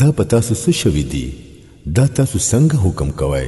دا په تاسو څه شوي دي دا تاسو څنګه حکم کوئ